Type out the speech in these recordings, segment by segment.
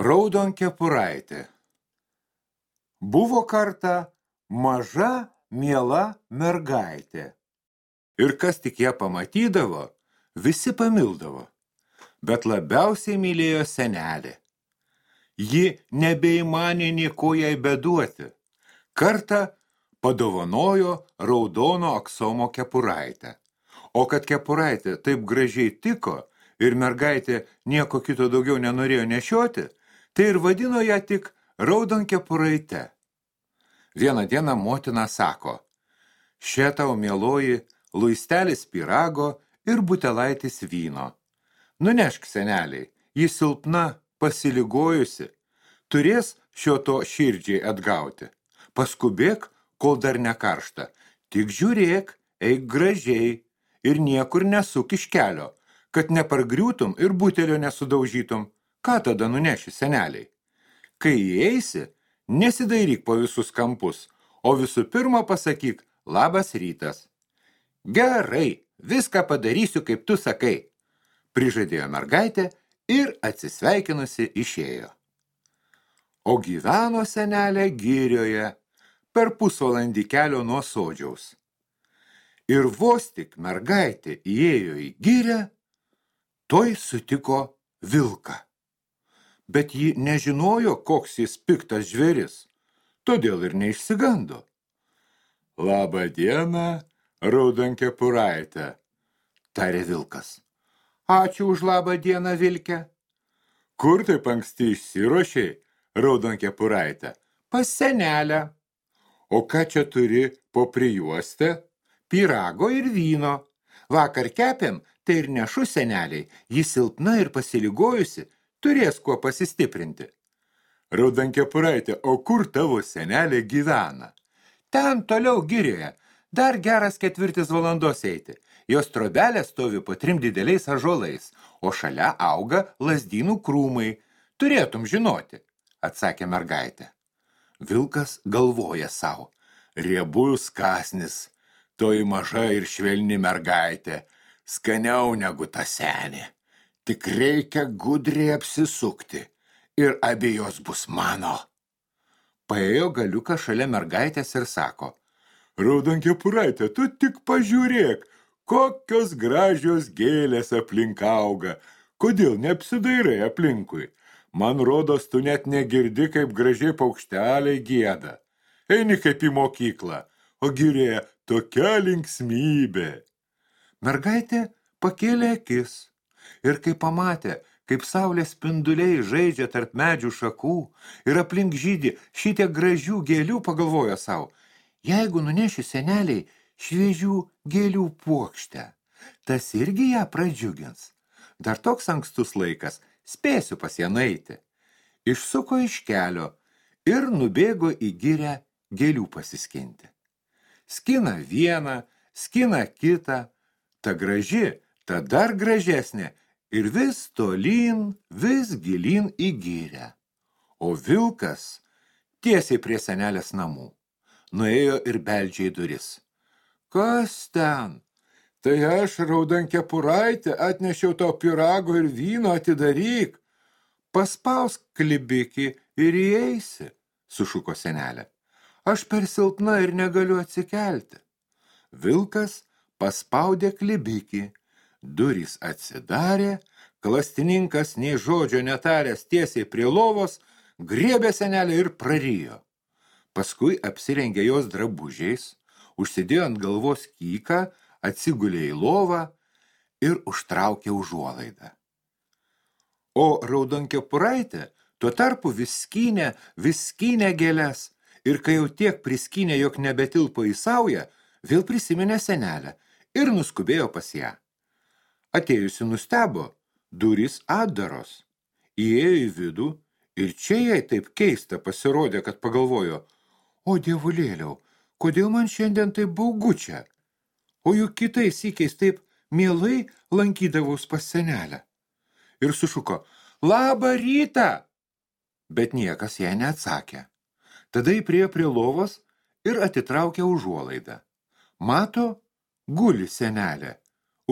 Raudon kepuraitė. Buvo kartą maža, miela mergaitė. Ir kas tik ją pamatydavo, visi pamildavo. Bet labiausiai mylėjo senelė. Ji nebeįmanė nieko jai beduoti. Kartą padovanojo raudono aksomo kepuraitę. O kad kepuraitė taip gražiai tiko ir mergaitė nieko kito daugiau nenorėjo nešioti, tai ir vadino ją tik raudon kepuraite. Vieną dieną motina sako, šia tau mieloji luistelis pirago ir butelaitis vyno. Nunešk seneliai, jis silpna, pasiligojusi, turės šio to širdžiai atgauti. Paskubėk, kol dar nekaršta, tik žiūrėk, eik gražiai ir niekur nesuk iš kelio, kad nepargriūtum ir butelio nesudaužytum. Ką tada nuneši seneliai? Kai įeisi, nesidairyk po visus kampus, o visų pirma pasakyk labas rytas. Gerai, viską padarysiu, kaip tu sakai, prižadėjo mergaitė ir atsisveikinusi išėjo. O gyveno senelė girioje per pusvalandį kelio nuo sodžiaus. Ir vos tik mergaitė įėjo į gyrę, toj sutiko vilką. Bet ji nežinojo, koks jis piktas žvėris, todėl ir neišsigando. Labą dieną, raudonkepuraitė, tarė vilkas. Ačiū už labą dieną, vilkę. Kur taip anksti išsiruošiai, raudonkepuraitė? Pas senelę. O ką čia turi po prijuostę? Pirago ir vyno. Vakar kepėm, tai ir nešu seneliai. Jis silpna ir pasiligojusi, turės kuo pasistiprinti. Raudonkepuraitė, o kur tavo senelė gyvena? Ten toliau girioje, dar geras ketvirtis valandos eiti. Jos trobelė stovi po trim dideliais ažolais, o šalia auga lazdynų krūmai. Turėtum žinoti, atsakė mergaitė. Vilkas galvoja savo, riebus kasnis, toji maža ir švelni mergaitė, skaniau negu ta senė. Tik reikia gudriai apsisukti ir abejos bus mano. Paėjo galiuką šalia mergaitės ir sako, Raudonkepuraitė, tu tik pažiūrėk, kokios gražios gėlės aplink auga. Kodėl neapsidairai aplinkui? Man rodos, tu net negirdi, kaip gražiai paukšteliai gėda. Eini kaip į mokyklą, o girėje tokia linksmybė. Mergaitė pakėlė akis ir kai pamatė, kaip saulės spinduliai žaidžia tarp medžių šakų ir aplink žydį šitie gražių gėlių, pagalvojo savo, jeigu nuneši seneliai šviežių gėlių puokštę, tas irgi ją pradžiugins. Dar toks ankstus laikas, spėsiu pas ją nueiti. Išsuko iš kelio ir nubėgo į girę gėlių pasiskinti. Skina vieną, skina kitą, ta graži, ta dar gražesnė ir vis tolyn, vis gilyn į gyrę. O vilkas tiesiai prie senelės namų. Nuėjo ir beldžia į duris. Kas ten? Tai aš, raudankepuraitė, atnešiau tau pirago ir vyno atidaryk. Paspausk klibikį ir įeisi, sušuko senelė. Aš per silpna ir negaliu atsikelti. Vilkas paspaudė klibikį, durys atsidarė, klastininkas nei žodžio netaręs tiesiai prie lovos, griebė senelę ir prarijo. Paskui apsirengė jos drabužiais, užsidėjo ant galvos kyką, atsigulė į lovą ir užtraukė užuolaidą. O raudonkepuraitė tuo tarpu viskynė, viskynė gėles ir kai jau tiek priskynė, jog nebetilpo į saują, vėl prisiminė senelę ir nuskubėjo pas ją. Atėjusi nustebo, durys atdaros. Įėjo į vidų ir čia jai taip keista pasirodė, kad pagalvojo, o dievulėliau, kodėl man šiandien taip baugu čia? O juk kitais įkeis taip mielai lankydavaus pas senelę. Ir sušuko, labą rytą! Bet niekas jai neatsakė. Tada jį prie prie lovos ir atitraukė užuolaidą. Mato, guli senelė,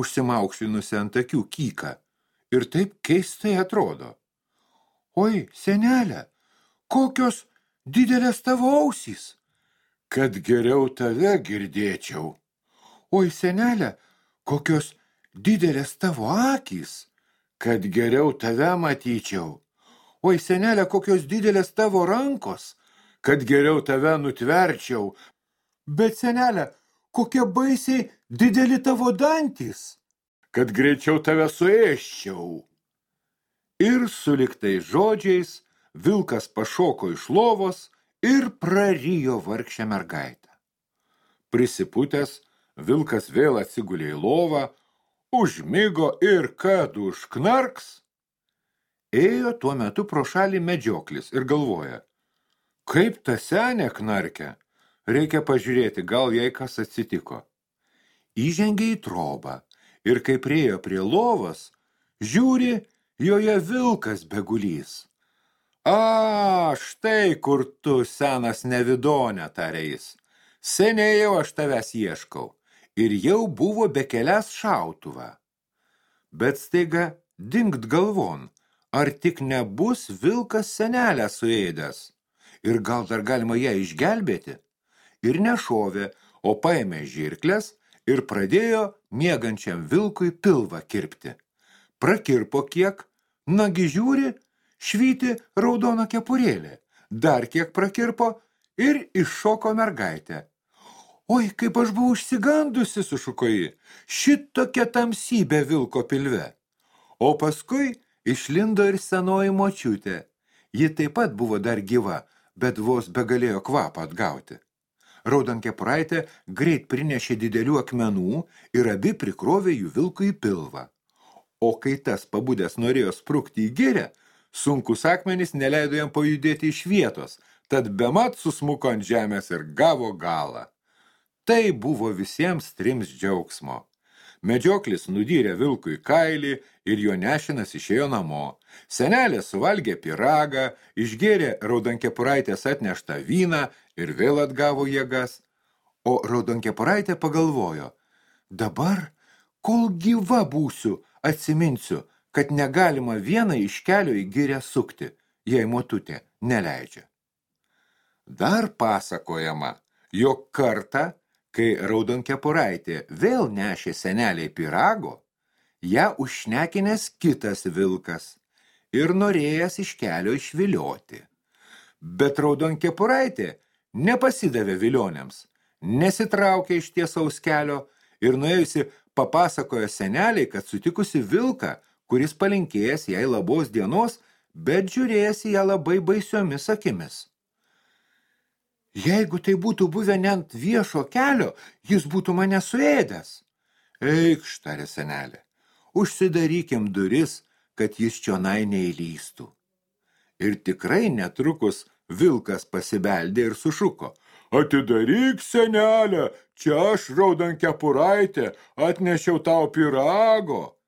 užsimaukšlinusi ant akių kyką ir taip keistai atrodo. Oi, senelė, kokios didelės tavo ausys, kad geriau tave girdėčiau. Oi, senelė, kokios didelės tavo akys, kad geriau tave matyčiau. Oi, senelė, kokios didelės tavo rankos, kad geriau tave nutverčiau. Bet, senelė, kokie baisiai dideli tavo dantys, kad greičiau tave suėščiau. Ir suliktai žodžiais vilkas pašoko iš lovos ir prarijo vargšę mergaitę. Prisiputęs, vilkas vėl atsigulė į lovą, užmigo ir kad užknarks. Ėjo tuo metu pro šalį medžioklis ir galvoja, kaip ta senė knarkia, reikia pažiūrėti, gal jai kas atsitiko. Įžengė į trobą ir kai priejo prie lovos, žiūri, joje vilkas begulys. A, štai kur tu, senas nevidonė, tarė jis. Seniai jau aš tavęs ieškau. Ir jau buvo bekelęs šautuvą. Bet staiga dingt galvon, ar tik nebus vilkas senelę suėdęs. Ir gal dar galima ją išgelbėti? Ir nešovė, o paėmė žirklės ir pradėjo miegančiam vilkui pilvą kirpti. Prakirpo kiek, nagi žiūri, švyti raudona kepurėlė, dar kiek prakirpo ir iššoko mergaitė. Oi, kaip aš buvau užsigandusi, sušuko ji, šitokia tamsybė vilko pilve. O paskui išlindo ir senoji močiutė. Ji taip pat buvo dar gyva, bet vos begalėjo kvapą atgauti. Raudonkepuraitė greit prinešė didelių akmenų ir abi prikrovė jų vilkui pilvą. O kai tas pabudęs norėjo sprukti į gėrę, sunkus akmenys neleido jam pajudėti iš vietos, tad bemat susmuko ant žemės ir gavo galą. Tai buvo visiems trims džiaugsmo. Medžioklis nudyrė vilkui kailį ir jo nešinas išėjo namo. Senelė suvalgė piragą, išgėrė raudonkepuraitės atneštą vyną ir vėl atgavo jėgas. O raudonkepuraitė pagalvojo, dabar, kol gyva būsiu, atsiminsiu, kad negalima vieną iš kelio į gyrę sukti, jei motutė neleidžia. Dar pasakojama, jog kartą Kai raudonkepuraitė vėl nešė seneliai pirago, ją užšnekinęs kitas vilkas ir norėjęs iš kelio išvilioti. Bet raudonkepuraitė nepasidavė vilionėms, nesitraukė iš tiesaus kelio ir nuėjusi papasakojo seneliai, kad sutikusi vilką, kuris palinkėjęs jai labos dienos, bet žiūrėjęs ją labai baisiomis akimis. Jeigu tai būtų buvę net viešo kelio, jis būtų mane suėdęs. Eikš, tarė senelė, užsidarykim duris, kad jis čionai neįlystų. Ir tikrai netrukus vilkas pasibeldė ir sušuko. Atidaryk, senelė, čia aš raudonkepuraitė, atnešiau tau pirago.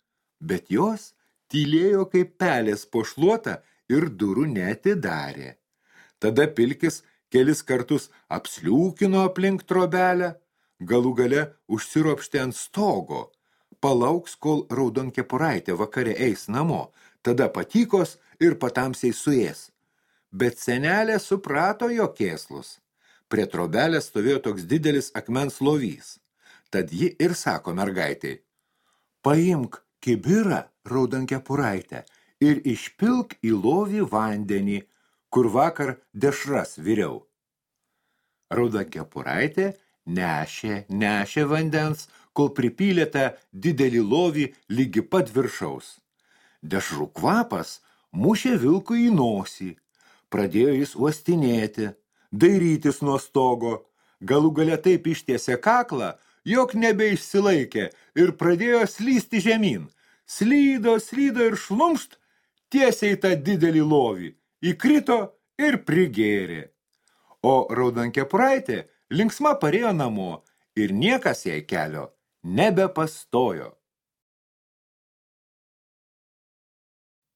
Bet jos tylėjo kaip pelės pošluota ir durų netidarė. Tada pilkis kelis kartus apsliūkino aplink trobelę, galų gale užsiropštė ant stogo, palauks, kol raudonkepuraitė vakare eis namo, tada patykos ir patamsiai suės. Bet senelė suprato jo kėslus. Prie trobelės stovėjo toks didelis akmens lovys. Tad ji ir sako mergaitei, paimk kibirą raudonkepuraitę ir išpilk į lovį vandenį, kur vakar dešras viriau. Rauda kepuraitė nešė, nešė vandens, kol pripylė tą didelį lovį lygi pat viršaus. Dešrų kvapas mušė vilkui į nosį. Pradėjo jis uostinėti, dairytis nuo stogo, galų gale taip ištiesė kaklą, jog nebeišsilaikė ir pradėjo slysti žemyn. Slydo, slydo ir šlumšt tiesiai tą didelį lovį įkrito ir prigėrė. O raudonkepuraitė linksma parėjo namo ir niekas jai kelio nebepastojo.